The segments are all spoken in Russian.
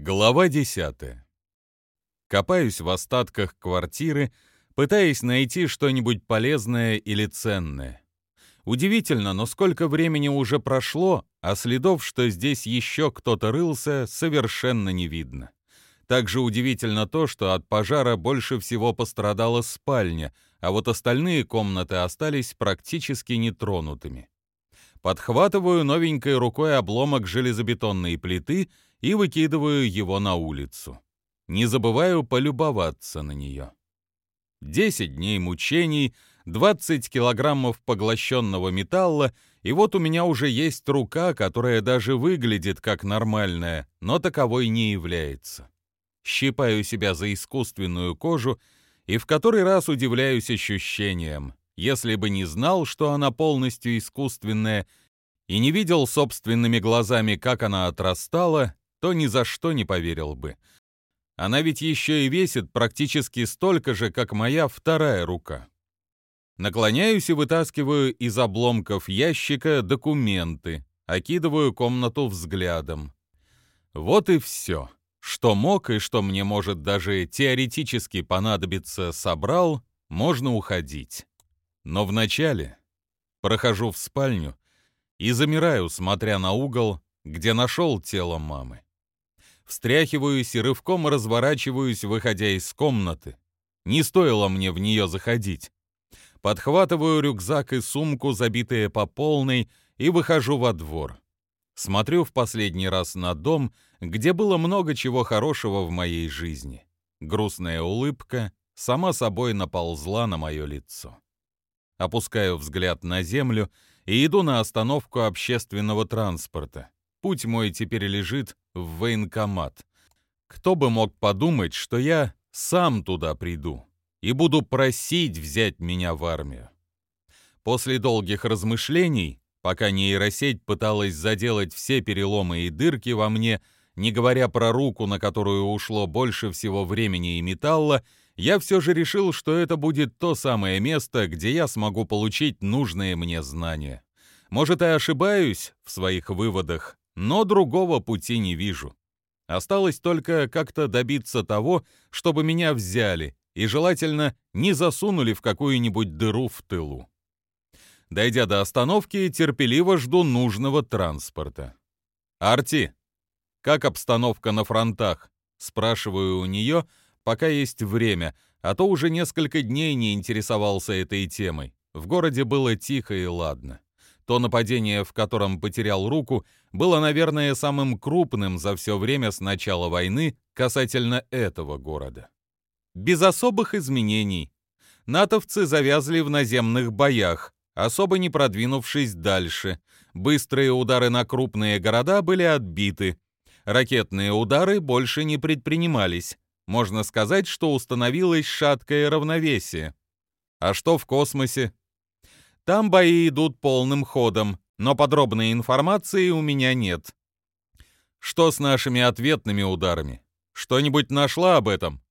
Глава 10. Копаюсь в остатках квартиры, пытаясь найти что-нибудь полезное или ценное. Удивительно, но сколько времени уже прошло, а следов, что здесь еще кто-то рылся, совершенно не видно. Также удивительно то, что от пожара больше всего пострадала спальня, а вот остальные комнаты остались практически нетронутыми. Подхватываю новенькой рукой обломок железобетонной плиты — и выкидываю его на улицу. Не забываю полюбоваться на нее. Десять дней мучений, 20 килограммов поглощенного металла, и вот у меня уже есть рука, которая даже выглядит как нормальная, но таковой не является. Щипаю себя за искусственную кожу и в который раз удивляюсь ощущениям. Если бы не знал, что она полностью искусственная, и не видел собственными глазами, как она отрастала, то ни за что не поверил бы. Она ведь еще и весит практически столько же, как моя вторая рука. Наклоняюсь и вытаскиваю из обломков ящика документы, окидываю комнату взглядом. Вот и все. Что мог и что мне может даже теоретически понадобиться, собрал, можно уходить. Но вначале прохожу в спальню и замираю, смотря на угол, где нашел тело мамы встряхиваюсь и рывком разворачиваюсь, выходя из комнаты. Не стоило мне в нее заходить. Подхватываю рюкзак и сумку, забитые по полной, и выхожу во двор. Смотрю в последний раз на дом, где было много чего хорошего в моей жизни. Грустная улыбка сама собой наползла на мое лицо. Опускаю взгляд на землю и иду на остановку общественного транспорта. Путь мой теперь лежит в военкомат. Кто бы мог подумать, что я сам туда приду и буду просить взять меня в армию. После долгих размышлений, пока нейросеть пыталась заделать все переломы и дырки во мне, не говоря про руку, на которую ушло больше всего времени и металла, я все же решил, что это будет то самое место, где я смогу получить нужные мне знания. Может, и ошибаюсь в своих выводах, но другого пути не вижу. Осталось только как-то добиться того, чтобы меня взяли и, желательно, не засунули в какую-нибудь дыру в тылу. Дойдя до остановки, терпеливо жду нужного транспорта. «Арти, как обстановка на фронтах?» Спрашиваю у нее, пока есть время, а то уже несколько дней не интересовался этой темой. В городе было тихо и ладно. То нападение, в котором потерял руку, было, наверное, самым крупным за все время с начала войны касательно этого города. Без особых изменений. Натовцы завязли в наземных боях, особо не продвинувшись дальше. Быстрые удары на крупные города были отбиты. Ракетные удары больше не предпринимались. Можно сказать, что установилось шаткое равновесие. А что в космосе? Там бои идут полным ходом, но подробной информации у меня нет. Что с нашими ответными ударами? Что-нибудь нашла об этом?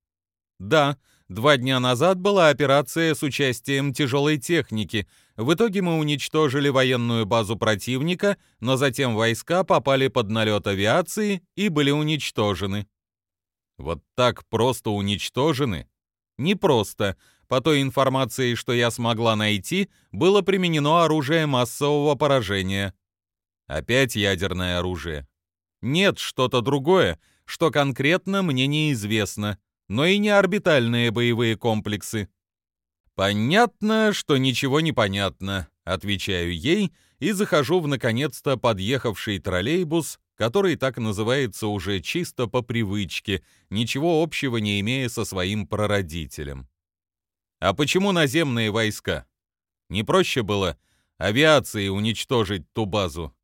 Да, два дня назад была операция с участием тяжелой техники. В итоге мы уничтожили военную базу противника, но затем войска попали под налет авиации и были уничтожены. Вот так просто уничтожены? Не просто. По той информации, что я смогла найти, было применено оружие массового поражения. Опять ядерное оружие. Нет, что-то другое, что конкретно мне неизвестно, но и не орбитальные боевые комплексы. Понятно, что ничего не понятно, отвечаю ей и захожу в наконец-то подъехавший троллейбус, который так называется уже чисто по привычке, ничего общего не имея со своим прародителем. А почему наземные войска? Не проще было авиацией уничтожить ту базу?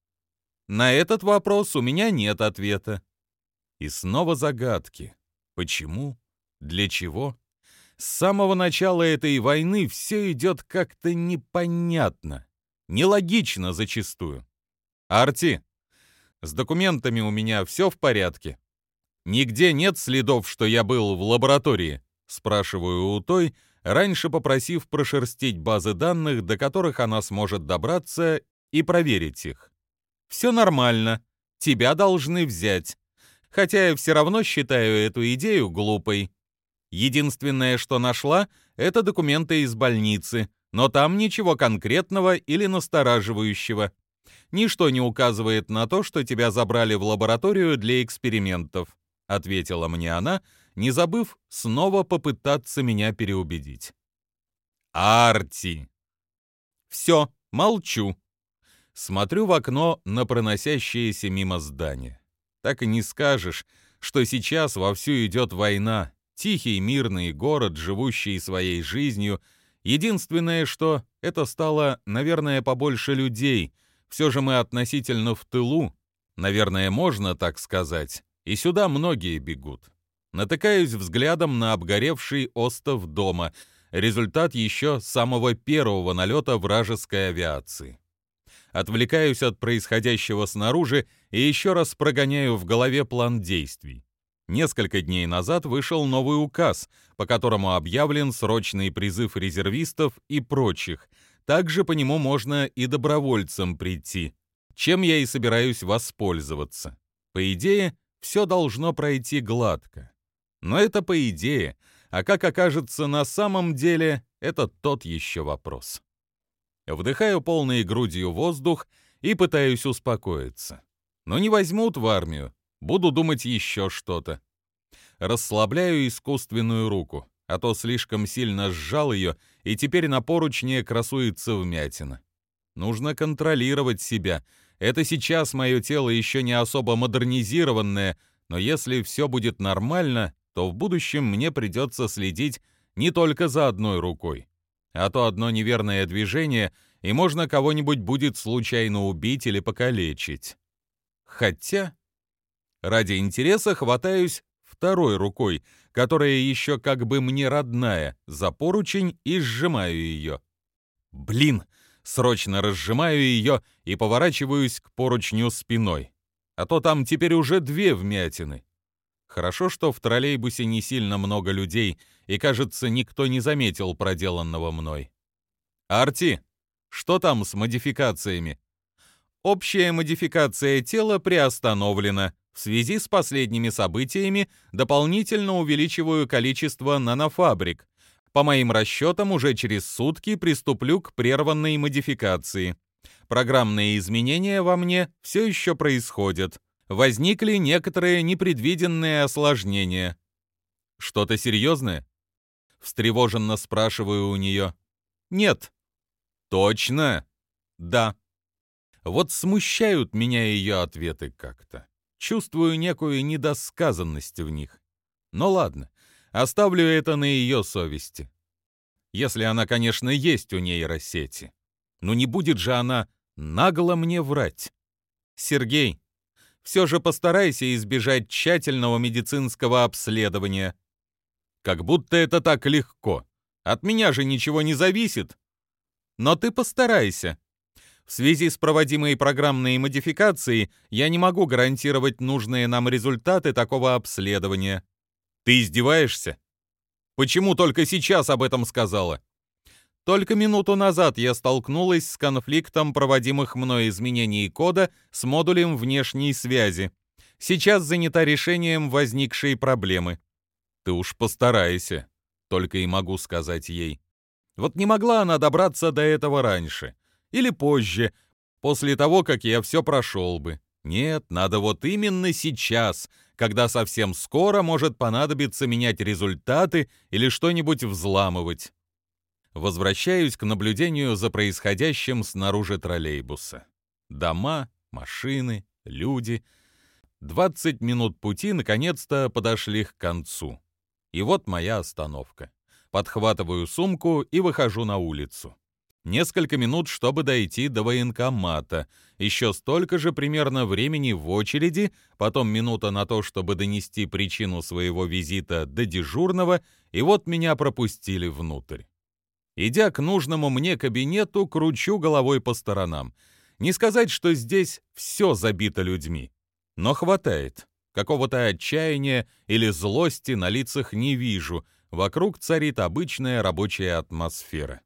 На этот вопрос у меня нет ответа. И снова загадки. Почему? Для чего? С самого начала этой войны все идет как-то непонятно, нелогично зачастую. Арти, с документами у меня все в порядке? Нигде нет следов, что я был в лаборатории? Спрашиваю у той, раньше попросив прошерстить базы данных, до которых она сможет добраться, и проверить их. «Все нормально. Тебя должны взять. хотя я все равно считаю эту идею глупой. Единственное, что нашла, это документы из больницы, но там ничего конкретного или настораживающего. Ничто не указывает на то, что тебя забрали в лабораторию для экспериментов, ответила мне она, не забыв снова попытаться меня переубедить. Арти. Все, молчу. Смотрю в окно на проносящееся мимо здание. Так и не скажешь, что сейчас вовсю идет война, Тихий, мирный город, живущий своей жизнью. Единственное, что это стало, наверное, побольше людей. Все же мы относительно в тылу. Наверное, можно так сказать. И сюда многие бегут. Натыкаюсь взглядом на обгоревший остов дома. Результат еще самого первого налета вражеской авиации. Отвлекаюсь от происходящего снаружи и еще раз прогоняю в голове план действий. Несколько дней назад вышел новый указ, по которому объявлен срочный призыв резервистов и прочих. Также по нему можно и добровольцам прийти, чем я и собираюсь воспользоваться. По идее, все должно пройти гладко. Но это по идее, а как окажется на самом деле, это тот еще вопрос. Вдыхаю полной грудью воздух и пытаюсь успокоиться. Но не возьмут в армию, Буду думать еще что-то. Расслабляю искусственную руку, а то слишком сильно сжал ее, и теперь на поручне красуется вмятина. Нужно контролировать себя. Это сейчас мое тело еще не особо модернизированное, но если все будет нормально, то в будущем мне придется следить не только за одной рукой. А то одно неверное движение, и можно кого-нибудь будет случайно убить или покалечить. Хотя Ради интереса хватаюсь второй рукой, которая еще как бы мне родная, за поручень и сжимаю ее. Блин! Срочно разжимаю ее и поворачиваюсь к поручню спиной. А то там теперь уже две вмятины. Хорошо, что в троллейбусе не сильно много людей, и, кажется, никто не заметил проделанного мной. «Арти, что там с модификациями?» «Общая модификация тела приостановлена», в связи с последними событиями дополнительно увеличиваю количество нанофабрик. По моим расчетам, уже через сутки приступлю к прерванной модификации. Программные изменения во мне все еще происходят. Возникли некоторые непредвиденные осложнения. Что-то серьезное? Встревоженно спрашиваю у нее. Нет. Точно? Да. Вот смущают меня ее ответы как-то. Чувствую некую недосказанность в них. Но ладно, оставлю это на ее совести. Если она, конечно, есть у нейросети. Но не будет же она нагло мне врать. Сергей, все же постарайся избежать тщательного медицинского обследования. Как будто это так легко. От меня же ничего не зависит. Но ты постарайся. В связи с проводимой программной модификацией я не могу гарантировать нужные нам результаты такого обследования. Ты издеваешься? Почему только сейчас об этом сказала? Только минуту назад я столкнулась с конфликтом проводимых мной изменений кода с модулем внешней связи. Сейчас занята решением возникшей проблемы. Ты уж постарайся, только и могу сказать ей. Вот не могла она добраться до этого раньше. Или позже, после того, как я все прошел бы. Нет, надо вот именно сейчас, когда совсем скоро может понадобиться менять результаты или что-нибудь взламывать. Возвращаюсь к наблюдению за происходящим снаружи троллейбуса. Дома, машины, люди. 20 минут пути наконец-то подошли к концу. И вот моя остановка. Подхватываю сумку и выхожу на улицу. Несколько минут, чтобы дойти до военкомата. Еще столько же примерно времени в очереди, потом минута на то, чтобы донести причину своего визита до дежурного, и вот меня пропустили внутрь. Идя к нужному мне кабинету, кручу головой по сторонам. Не сказать, что здесь все забито людьми, но хватает. Какого-то отчаяния или злости на лицах не вижу. Вокруг царит обычная рабочая атмосфера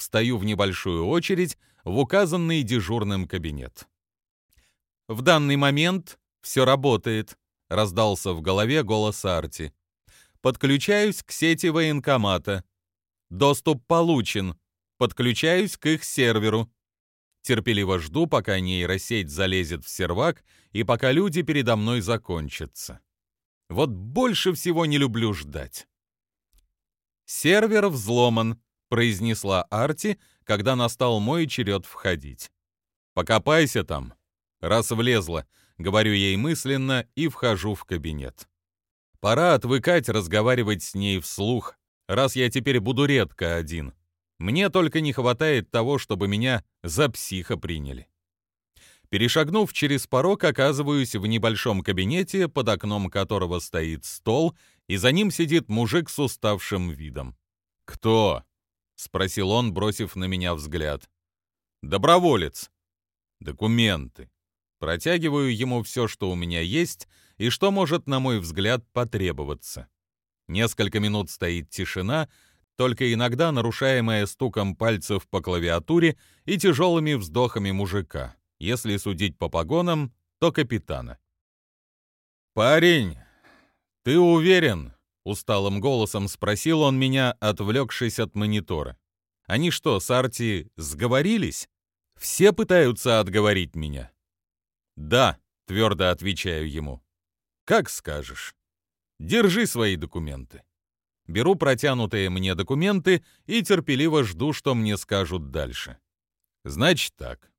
встаю в небольшую очередь в указанный дежурным кабинет. В данный момент все работает. раздался в голове голос Арти. Подключаюсь к сети военкомата. Доступ получен. Подключаюсь к их серверу. Терпеливо жду, пока нейросеть залезет в сервак и пока люди передо мной закончатся. Вот больше всего не люблю ждать. «Сервер взломан», — произнесла Арти, когда настал мой черед входить. «Покопайся там». Раз влезла, говорю ей мысленно и вхожу в кабинет. Пора отвыкать разговаривать с ней вслух, раз я теперь буду редко один. Мне только не хватает того, чтобы меня за психа приняли. Перешагнув через порог, оказываюсь в небольшом кабинете, под окном которого стоит стол, и за ним сидит мужик с уставшим видом. «Кто?» — спросил он, бросив на меня взгляд. «Доброволец. Документы. Протягиваю ему все, что у меня есть, и что может, на мой взгляд, потребоваться. Несколько минут стоит тишина, только иногда нарушаемая стуком пальцев по клавиатуре и тяжелыми вздохами мужика. Если судить по погонам, то капитана. «Парень, ты уверен?» — усталым голосом спросил он меня, отвлекшись от монитора. «Они что, с Арти сговорились? Все пытаются отговорить меня». «Да», — твердо отвечаю ему. «Как скажешь. Держи свои документы» беру протянутые мне документы и терпеливо жду, что мне скажут дальше. Значит так.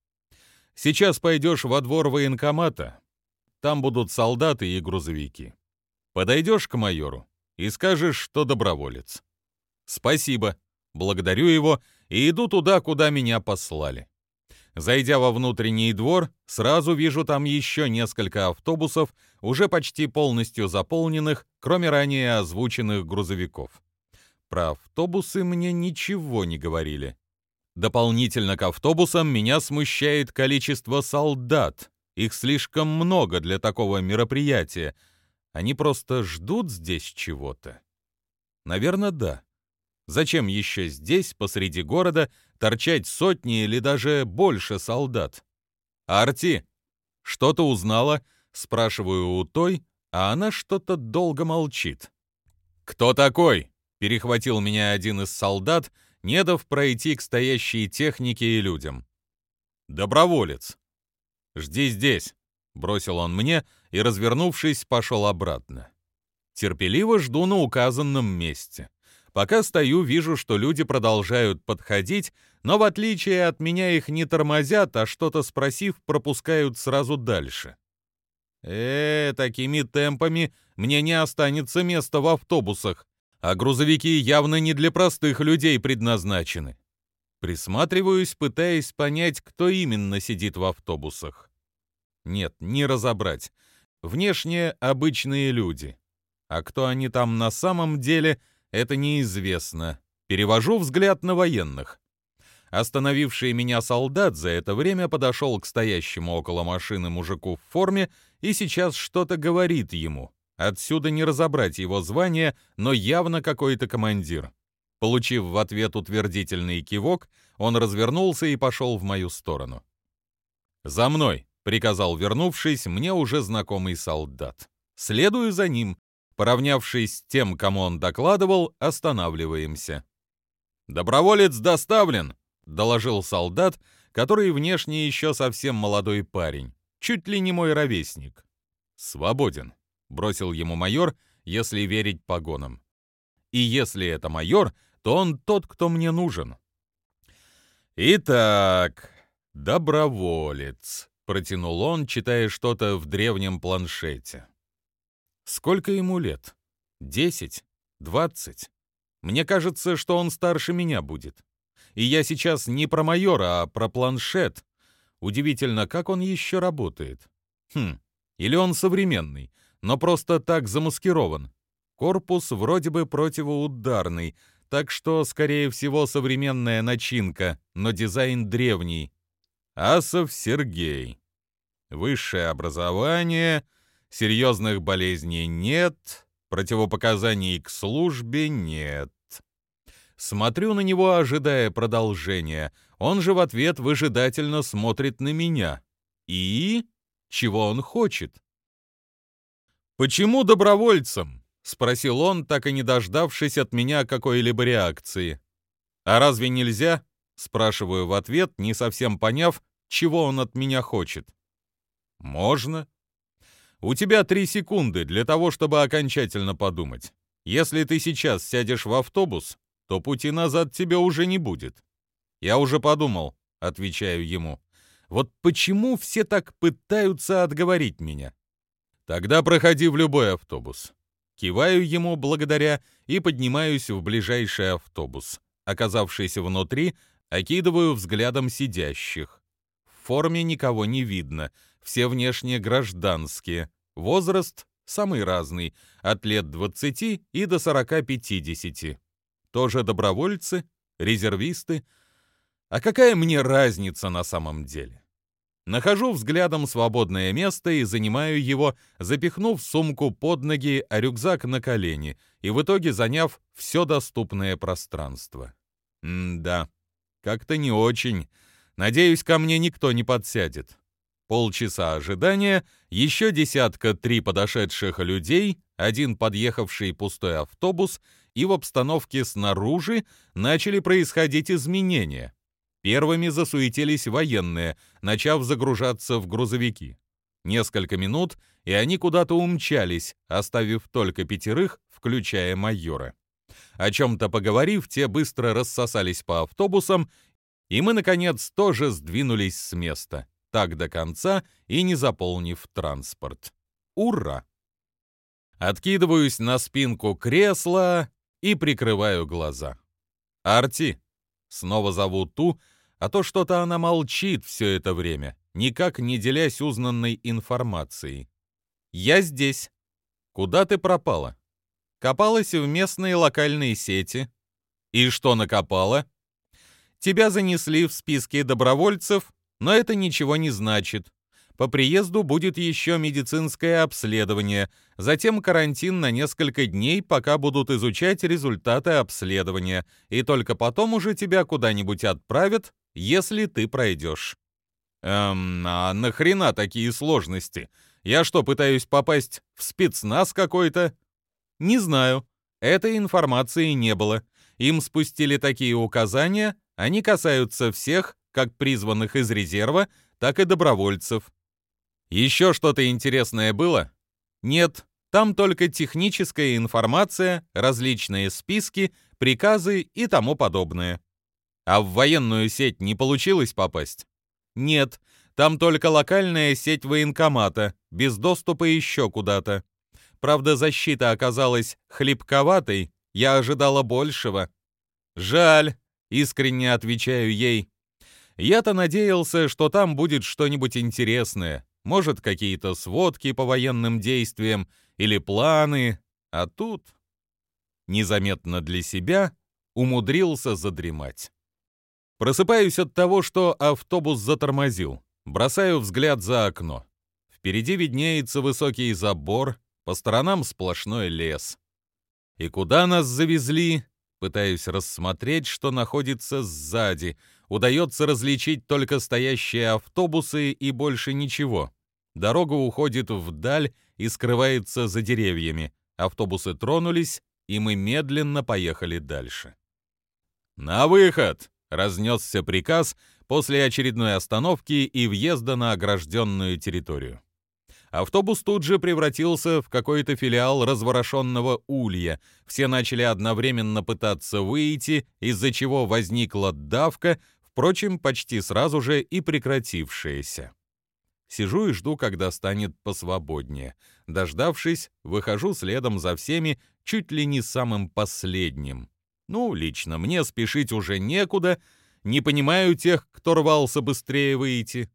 Сейчас пойдешь во двор военкомата. Там будут солдаты и грузовики. Подойдешь к майору и скажешь, что доброволец. Спасибо. Благодарю его и иду туда, куда меня послали. Зайдя во внутренний двор, сразу вижу там еще несколько автобусов, уже почти полностью заполненных, кроме ранее озвученных грузовиков. Про автобусы мне ничего не говорили. Дополнительно к автобусам меня смущает количество солдат. Их слишком много для такого мероприятия. Они просто ждут здесь чего-то. Наверное, да. Зачем еще здесь, посреди города, торчать сотни или даже больше солдат? «Арти, что-то узнала?» — спрашиваю у той, а она что-то долго молчит. «Кто такой?» — перехватил меня один из солдат, не дав пройти к стоящей технике и людям. «Доброволец». «Жди здесь», — бросил он мне и, развернувшись, пошел обратно. Терпеливо жду на указанном месте. Пока стою, вижу, что люди продолжают подходить, но в отличие от меня их не тормозят, а что-то спросив, пропускают сразу дальше. Э, такими темпами мне не останется места в автобусах, а грузовики явно не для простых людей предназначены. Присматриваюсь, пытаясь понять, кто именно сидит в автобусах. Нет, не разобрать. Внешне обычные люди. А кто они там на самом деле, это неизвестно. Перевожу взгляд на военных. Остановивший меня солдат за это время подошел к стоящему около машины мужику в форме и сейчас что-то говорит ему. Отсюда не разобрать его звание, но явно какой-то командир. Получив в ответ утвердительный кивок, он развернулся и пошел в мою сторону. «За мной!» — приказал вернувшись мне уже знакомый солдат. Следую за ним, Поравнявшись с тем, кому он докладывал, останавливаемся. «Доброволец доставлен», — доложил солдат, который внешне еще совсем молодой парень, чуть ли не мой ровесник. «Свободен», — бросил ему майор, если верить погонам. «И если это майор, то он тот, кто мне нужен». «Итак, доброволец», — протянул он, читая что-то в древнем планшете. Сколько ему лет? Десять? Двадцать? Мне кажется, что он старше меня будет. И я сейчас не про майора, а про планшет. Удивительно, как он еще работает. Хм, или он современный, но просто так замаскирован. Корпус вроде бы противоударный, так что, скорее всего, современная начинка, но дизайн древний. Асов Сергей. Высшее образование — серьезных болезней нет, противопоказаний к службе нет. Смотрю на него, ожидая продолжения. Он же в ответ выжидательно смотрит на меня. И чего он хочет? «Почему добровольцем?» — спросил он, так и не дождавшись от меня какой-либо реакции. «А разве нельзя?» — спрашиваю в ответ, не совсем поняв, чего он от меня хочет. «Можно», у тебя три секунды для того, чтобы окончательно подумать. Если ты сейчас сядешь в автобус, то пути назад тебе уже не будет. Я уже подумал, отвечаю ему. Вот почему все так пытаются отговорить меня? Тогда проходи в любой автобус. Киваю ему благодаря и поднимаюсь в ближайший автобус. Оказавшись внутри, окидываю взглядом сидящих. В форме никого не видно, все внешне гражданские. Возраст самый разный, от лет 20 и до 40-50. Тоже добровольцы, резервисты. А какая мне разница на самом деле? Нахожу взглядом свободное место и занимаю его, запихнув сумку под ноги, а рюкзак на колени, и в итоге заняв все доступное пространство. М-да, как-то не очень. Надеюсь, ко мне никто не подсядет. Полчаса ожидания, еще десятка три подошедших людей, один подъехавший пустой автобус, и в обстановке снаружи начали происходить изменения. Первыми засуетились военные, начав загружаться в грузовики. Несколько минут, и они куда-то умчались, оставив только пятерых, включая майора. О чем-то поговорив, те быстро рассосались по автобусам, и мы, наконец, тоже сдвинулись с места так до конца и не заполнив транспорт. Ура! Откидываюсь на спинку кресла и прикрываю глаза. «Арти!» Снова зову ту, а то что-то она молчит все это время, никак не делясь узнанной информацией. «Я здесь. Куда ты пропала?» Копалась в местные локальные сети. «И что накопала?» «Тебя занесли в списки добровольцев но это ничего не значит. По приезду будет еще медицинское обследование, затем карантин на несколько дней, пока будут изучать результаты обследования, и только потом уже тебя куда-нибудь отправят, если ты пройдешь. Эм, а нахрена такие сложности? Я что, пытаюсь попасть в спецназ какой-то? Не знаю. Этой информации не было. Им спустили такие указания, они касаются всех, как призванных из резерва, так и добровольцев. Еще что-то интересное было? Нет, там только техническая информация, различные списки, приказы и тому подобное. А в военную сеть не получилось попасть? Нет, там только локальная сеть военкомата, без доступа еще куда-то. Правда, защита оказалась хлипковатой, я ожидала большего. Жаль, искренне отвечаю ей. Я-то надеялся, что там будет что-нибудь интересное, может, какие-то сводки по военным действиям или планы, а тут незаметно для себя умудрился задремать. Просыпаюсь от того, что автобус затормозил. Бросаю взгляд за окно. Впереди виднеется высокий забор, по сторонам сплошной лес. И куда нас завезли? Пытаюсь рассмотреть, что находится сзади, удается различить только стоящие автобусы и больше ничего. Дорога уходит вдаль и скрывается за деревьями. Автобусы тронулись, и мы медленно поехали дальше. «На выход!» — разнесся приказ после очередной остановки и въезда на огражденную территорию. Автобус тут же превратился в какой-то филиал разворошенного улья. Все начали одновременно пытаться выйти, из-за чего возникла давка, впрочем, почти сразу же и прекратившееся. Сижу и жду, когда станет посвободнее. Дождавшись, выхожу следом за всеми, чуть ли не самым последним. Ну, лично мне спешить уже некуда, не понимаю тех, кто рвался быстрее выйти.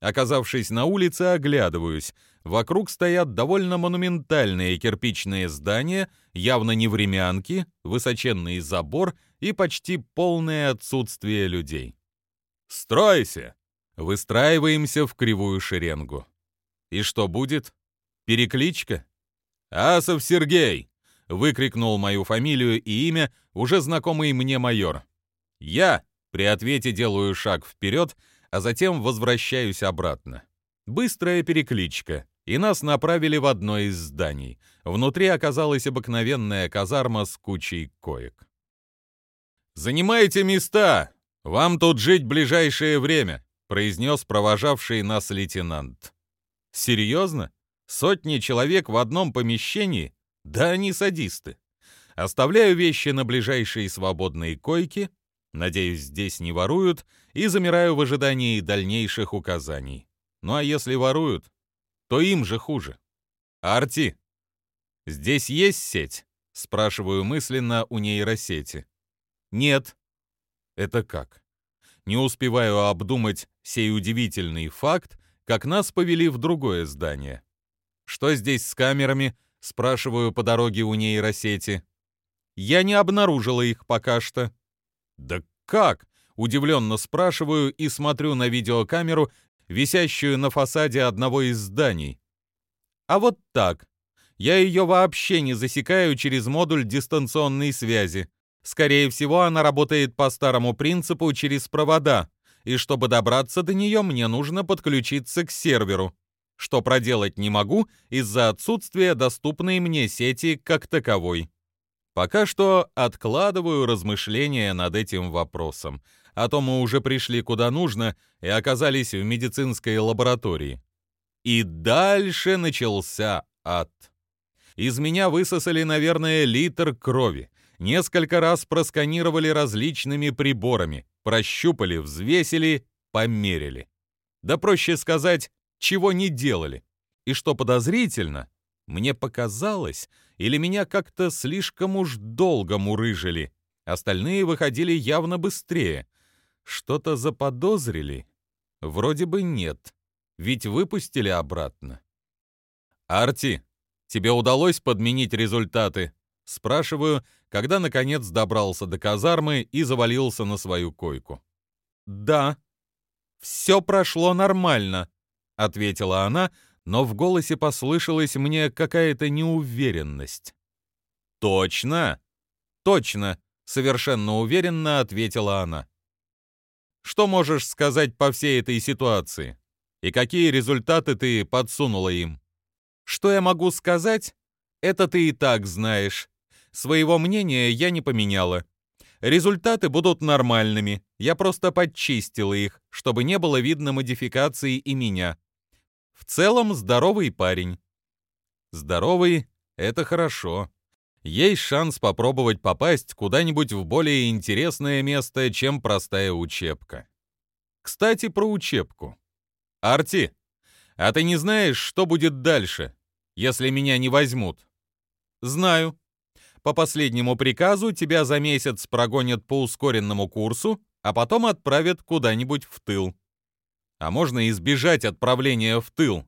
Оказавшись на улице, оглядываюсь. Вокруг стоят довольно монументальные кирпичные здания, явно не времянки, высоченный забор и почти полное отсутствие людей. «Стройся!» Выстраиваемся в кривую шеренгу. И что будет? Перекличка? «Асов Сергей!» — выкрикнул мою фамилию и имя уже знакомый мне майор. «Я!» — при ответе делаю шаг вперед, а затем возвращаюсь обратно. Быстрая перекличка. и нас направили в одно из зданий. Внутри оказалась обыкновенная казарма с кучей коек. «Занимайте места! Вам тут жить ближайшее время!» — произнес провожавший нас лейтенант. «Серьезно? Сотни человек в одном помещении? Да они садисты. Оставляю вещи на ближайшие свободные койки, надеюсь, здесь не воруют, и замираю в ожидании дальнейших указаний. Ну а если воруют, то им же хуже. Арти, здесь есть сеть? Спрашиваю мысленно у нейросети. Нет. Это как? Не успеваю обдумать сей удивительный факт, как нас повели в другое здание. Что здесь с камерами? Спрашиваю по дороге у нейросети. Я не обнаружила их пока что. Да как? Удивленно спрашиваю и смотрю на видеокамеру, висящую на фасаде одного из зданий. А вот так. Я ее вообще не засекаю через модуль дистанционной связи. Скорее всего, она работает по старому принципу через провода, и чтобы добраться до нее, мне нужно подключиться к серверу, что проделать не могу из-за отсутствия доступной мне сети как таковой. Пока что откладываю размышления над этим вопросом, а то мы уже пришли куда нужно и оказались в медицинской лаборатории. И дальше начался ад. Из меня высосали, наверное, литр крови. Несколько раз просканировали различными приборами, прощупали, взвесили, померили. Да проще сказать, чего не делали. И что подозрительно, мне показалось, или меня как-то слишком уж долго мурыжили. Остальные выходили явно быстрее. Что-то заподозрили? Вроде бы нет, ведь выпустили обратно. «Арти, тебе удалось подменить результаты?» Спрашиваю, когда наконец добрался до казармы и завалился на свою койку. «Да, все прошло нормально», — ответила она, но в голосе послышалась мне какая-то неуверенность. «Точно?» «Точно», — совершенно уверенно ответила она. Что можешь сказать по всей этой ситуации? И какие результаты ты подсунула им? Что я могу сказать? Это ты и так знаешь. Своего мнения я не поменяла. Результаты будут нормальными. Я просто подчистила их, чтобы не было видно модификации и меня. В целом здоровый парень. Здоровый — это хорошо есть шанс попробовать попасть куда-нибудь в более интересное место, чем простая учебка. Кстати, про учебку. Арти, а ты не знаешь, что будет дальше, если меня не возьмут? Знаю. По последнему приказу тебя за месяц прогонят по ускоренному курсу, а потом отправят куда-нибудь в тыл. А можно избежать отправления в тыл?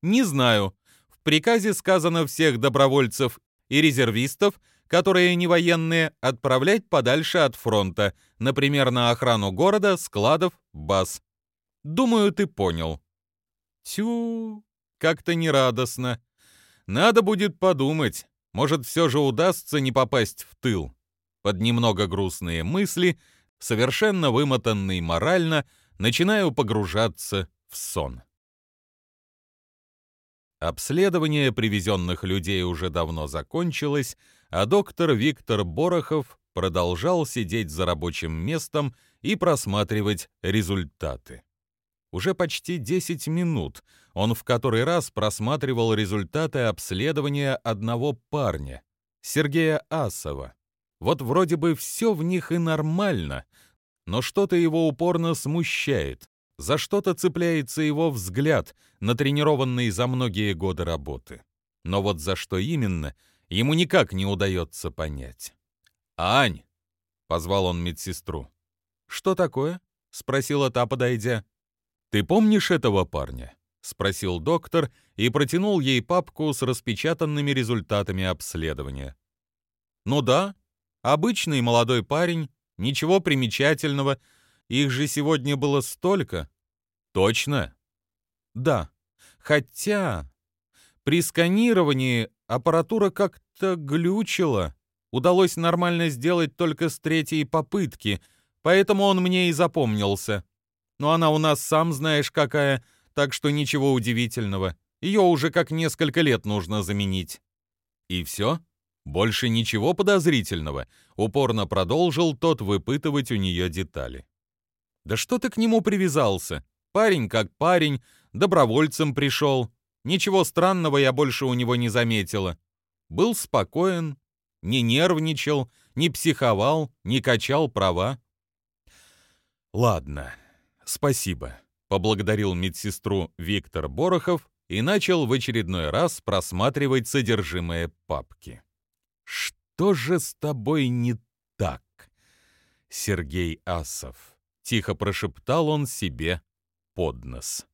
Не знаю. В приказе сказано всех добровольцев и резервистов, которые не военные, отправлять подальше от фронта, например, на охрану города, складов, баз. Думаю, ты понял. Тю, как-то нерадостно. Надо будет подумать, может, все же удастся не попасть в тыл. Под немного грустные мысли, совершенно вымотанный морально, начинаю погружаться в сон. Обследование привезенных людей уже давно закончилось, а доктор Виктор Борохов продолжал сидеть за рабочим местом и просматривать результаты. Уже почти 10 минут он в который раз просматривал результаты обследования одного парня, Сергея Асова. Вот вроде бы все в них и нормально, но что-то его упорно смущает. За что-то цепляется его взгляд, натренированный за многие годы работы. Но вот за что именно, ему никак не удается понять. «Ань!» — позвал он медсестру. «Что такое?» — спросила та, подойдя. «Ты помнишь этого парня?» — спросил доктор и протянул ей папку с распечатанными результатами обследования. «Ну да, обычный молодой парень, ничего примечательного, их же сегодня было столько. Точно? Да. Хотя при сканировании аппаратура как-то глючила. Удалось нормально сделать только с третьей попытки, поэтому он мне и запомнился. Но она у нас, сам знаешь, какая, так что ничего удивительного. Ее уже как несколько лет нужно заменить». «И все? Больше ничего подозрительного?» — упорно продолжил тот выпытывать у нее детали. «Да что ты к нему привязался? Парень как парень, добровольцем пришел. Ничего странного я больше у него не заметила. Был спокоен, не нервничал, не психовал, не качал права. «Ладно, спасибо», — поблагодарил медсестру Виктор Борохов и начал в очередной раз просматривать содержимое папки. «Что же с тобой не так?» Сергей Асов. Тихо прошептал он себе под нос.